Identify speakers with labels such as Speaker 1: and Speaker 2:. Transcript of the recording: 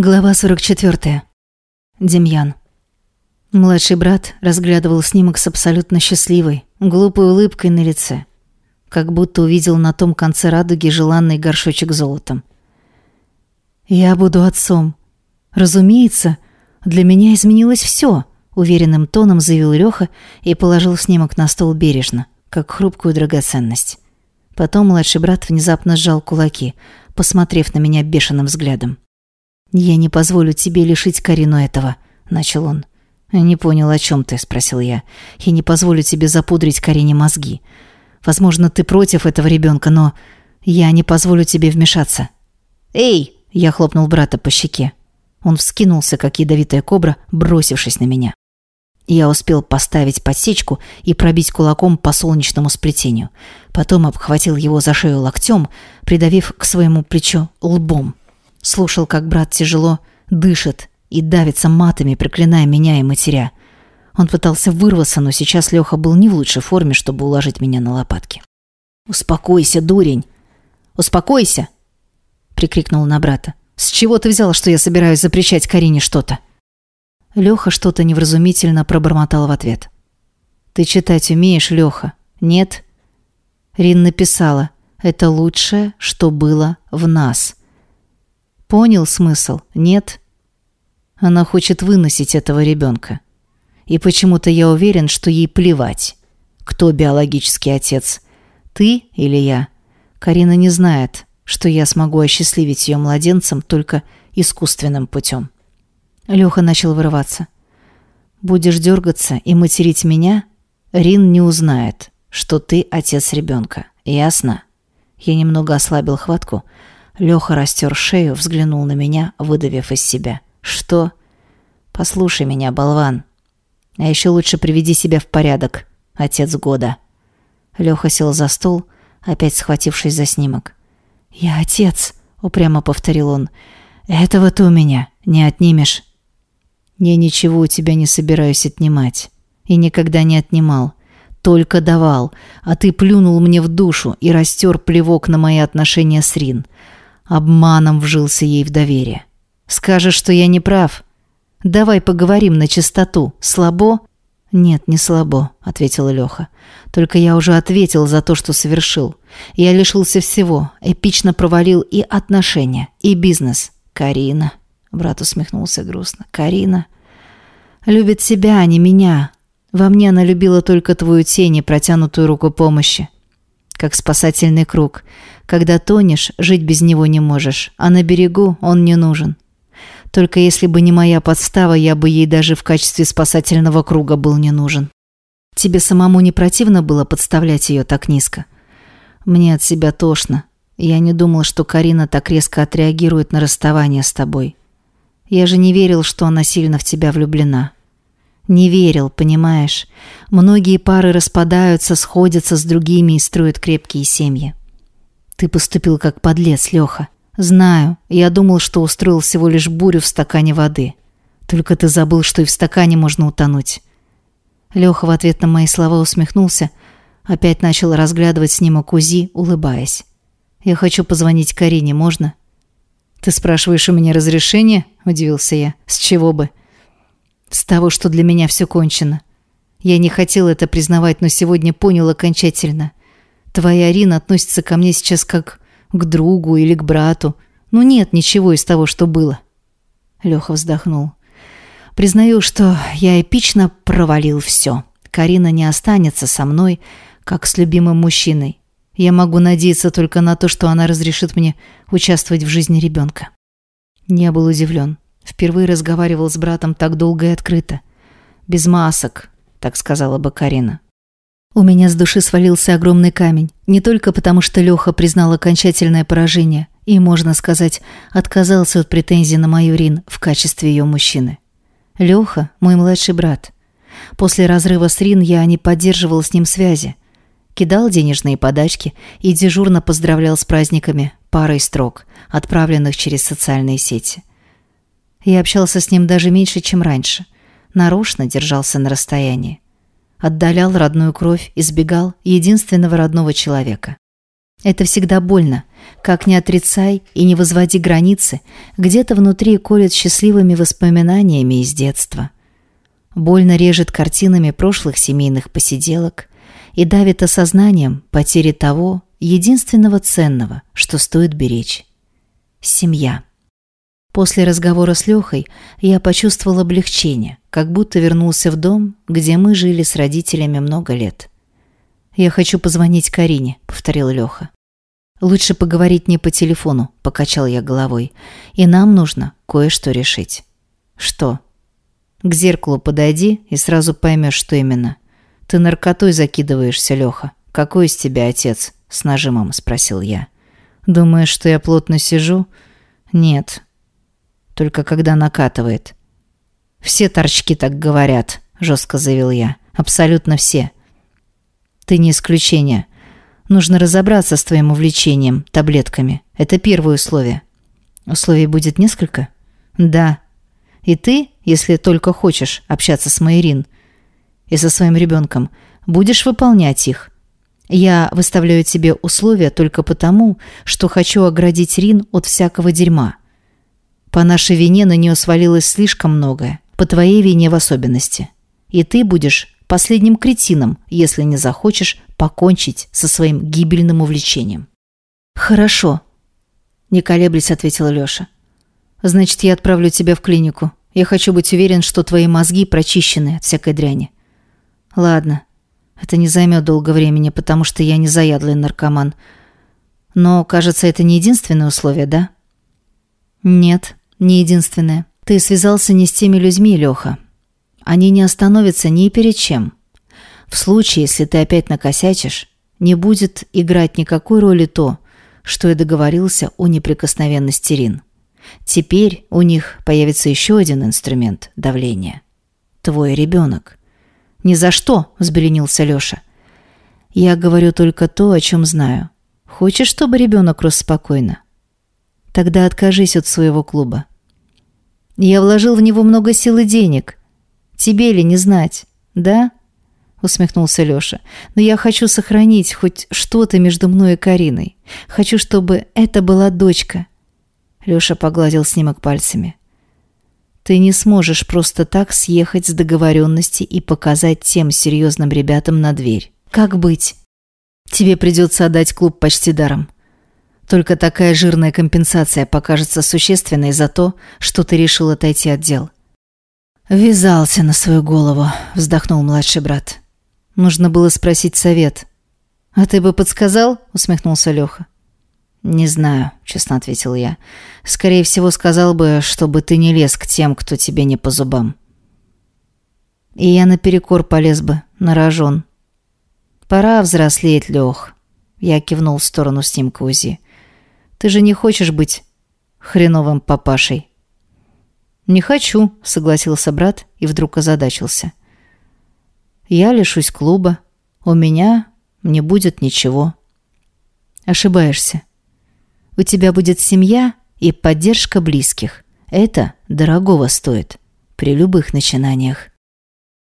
Speaker 1: Глава 44. Демьян. Младший брат разглядывал снимок с абсолютно счастливой, глупой улыбкой на лице. Как будто увидел на том конце радуги желанный горшочек золотом. «Я буду отцом. Разумеется, для меня изменилось все», — уверенным тоном заявил Леха и положил снимок на стол бережно, как хрупкую драгоценность. Потом младший брат внезапно сжал кулаки, посмотрев на меня бешеным взглядом. «Я не позволю тебе лишить Карину этого», — начал он. «Не понял, о чем ты?» — спросил я. «Я не позволю тебе запудрить Карине мозги. Возможно, ты против этого ребенка, но я не позволю тебе вмешаться». «Эй!» — я хлопнул брата по щеке. Он вскинулся, как ядовитая кобра, бросившись на меня. Я успел поставить подсечку и пробить кулаком по солнечному сплетению. Потом обхватил его за шею локтем, придавив к своему плечу лбом. Слушал, как брат тяжело дышит и давится матами, проклиная меня и матеря. Он пытался вырваться, но сейчас Леха был не в лучшей форме, чтобы уложить меня на лопатки. «Успокойся, дурень! Успокойся!» — прикрикнул на брата. «С чего ты взял, что я собираюсь запрещать Карине что-то?» Леха что-то невразумительно пробормотал в ответ. «Ты читать умеешь, Леха? Нет?» Рин написала «Это лучшее, что было в нас». Понял смысл? Нет? Она хочет выносить этого ребенка. И почему-то я уверен, что ей плевать, кто биологический отец, ты или я. Карина не знает, что я смогу осчастливить ее младенцем только искусственным путем. Леха начал вырываться. «Будешь дергаться и материть меня, Рин не узнает, что ты отец ребенка. Ясно?» Я немного ослабил хватку, Леха растер шею, взглянул на меня, выдавив из себя. «Что?» «Послушай меня, болван. А еще лучше приведи себя в порядок, отец года». Леха сел за стол, опять схватившись за снимок. «Я отец», — упрямо повторил он. «Этого ты у меня не отнимешь». «Я ничего у тебя не собираюсь отнимать. И никогда не отнимал. Только давал. А ты плюнул мне в душу и растер плевок на мои отношения с Рин. Обманом вжился ей в доверие. «Скажешь, что я не прав? Давай поговорим на чистоту. Слабо?» «Нет, не слабо», — ответил Леха. «Только я уже ответил за то, что совершил. Я лишился всего, эпично провалил и отношения, и бизнес. Карина». Брат усмехнулся грустно. «Карина любит себя, а не меня. Во мне она любила только твою тень и протянутую руку помощи. Как спасательный круг. Когда тонешь, жить без него не можешь, а на берегу он не нужен. Только если бы не моя подстава, я бы ей даже в качестве спасательного круга был не нужен. Тебе самому не противно было подставлять ее так низко? Мне от себя тошно. Я не думал, что Карина так резко отреагирует на расставание с тобой. Я же не верил, что она сильно в тебя влюблена. Не верил, понимаешь? Многие пары распадаются, сходятся с другими и строят крепкие семьи. «Ты поступил как подлец, Леха. Знаю, я думал, что устроил всего лишь бурю в стакане воды. Только ты забыл, что и в стакане можно утонуть». Леха в ответ на мои слова усмехнулся, опять начал разглядывать снимок УЗИ, улыбаясь. «Я хочу позвонить Карине, можно?» «Ты спрашиваешь у меня разрешение?» – удивился я. «С чего бы?» «С того, что для меня все кончено. Я не хотел это признавать, но сегодня понял окончательно. Твоя Арина относится ко мне сейчас как к другу или к брату. Ну нет ничего из того, что было. Леха вздохнул. Признаю, что я эпично провалил все. Карина не останется со мной, как с любимым мужчиной. Я могу надеяться только на то, что она разрешит мне участвовать в жизни ребенка. Не был удивлен. Впервые разговаривал с братом так долго и открыто. Без масок, так сказала бы Карина. У меня с души свалился огромный камень. Не только потому, что Леха признал окончательное поражение и, можно сказать, отказался от претензий на мою Рин в качестве ее мужчины. Леха – мой младший брат. После разрыва с Рин я не поддерживал с ним связи. Кидал денежные подачки и дежурно поздравлял с праздниками парой строк, отправленных через социальные сети. Я общался с ним даже меньше, чем раньше. Нарочно держался на расстоянии отдалял родную кровь, избегал единственного родного человека. Это всегда больно. Как не отрицай и не возводи границы, где-то внутри колет счастливыми воспоминаниями из детства. Больно режет картинами прошлых семейных посиделок и давит осознанием потери того, единственного ценного, что стоит беречь. Семья. После разговора с Лехой я почувствовал облегчение, как будто вернулся в дом, где мы жили с родителями много лет. «Я хочу позвонить Карине», — повторил Леха. «Лучше поговорить не по телефону», — покачал я головой. «И нам нужно кое-что решить». «Что?» «К зеркалу подойди и сразу поймешь, что именно». «Ты наркотой закидываешься, Леха. Какой из тебя отец?» — с нажимом спросил я. «Думаешь, что я плотно сижу?» «Нет. Только когда накатывает». «Все торчки так говорят», — жестко заявил я. «Абсолютно все. Ты не исключение. Нужно разобраться с твоим увлечением таблетками. Это первое условие. Условий будет несколько? Да. И ты, если только хочешь общаться с Майрин и со своим ребенком, будешь выполнять их. Я выставляю тебе условия только потому, что хочу оградить Рин от всякого дерьма. По нашей вине на нее свалилось слишком многое, по твоей вине в особенности. И ты будешь последним кретином, если не захочешь покончить со своим гибельным увлечением. «Хорошо», — не колеблясь ответила Лёша. «Значит, я отправлю тебя в клинику. Я хочу быть уверен, что твои мозги прочищены от всякой дряни». «Ладно, это не займет долго времени, потому что я не заядлый наркоман. Но, кажется, это не единственное условие, да?» «Нет, не единственное. Ты связался не с теми людьми, Лёха. Они не остановятся ни перед чем. В случае, если ты опять накосячишь, не будет играть никакой роли то, что я договорился о неприкосновенности Рин. Теперь у них появится еще один инструмент давления. Твой ребенок. «Ни за что!» – взбеленился Леша. «Я говорю только то, о чем знаю. Хочешь, чтобы ребенок рос спокойно? Тогда откажись от своего клуба. Я вложил в него много сил и денег. Тебе ли не знать, да?» усмехнулся Лёша. «Но я хочу сохранить хоть что-то между мной и Кариной. Хочу, чтобы это была дочка». Лёша погладил снимок пальцами. «Ты не сможешь просто так съехать с договоренности и показать тем серьезным ребятам на дверь. Как быть? Тебе придется отдать клуб почти даром. Только такая жирная компенсация покажется существенной за то, что ты решил отойти от дел». «Ввязался на свою голову», — вздохнул младший брат. «Нужно было спросить совет». «А ты бы подсказал?» — усмехнулся Леха. «Не знаю», — честно ответил я. «Скорее всего, сказал бы, чтобы ты не лез к тем, кто тебе не по зубам». И я наперекор полез бы, на рожон. «Пора взрослеть, Лех», — я кивнул в сторону снимка УЗИ. «Ты же не хочешь быть хреновым папашей?» «Не хочу», — согласился брат и вдруг озадачился. «Я лишусь клуба. У меня не будет ничего». «Ошибаешься. У тебя будет семья и поддержка близких. Это дорогого стоит при любых начинаниях».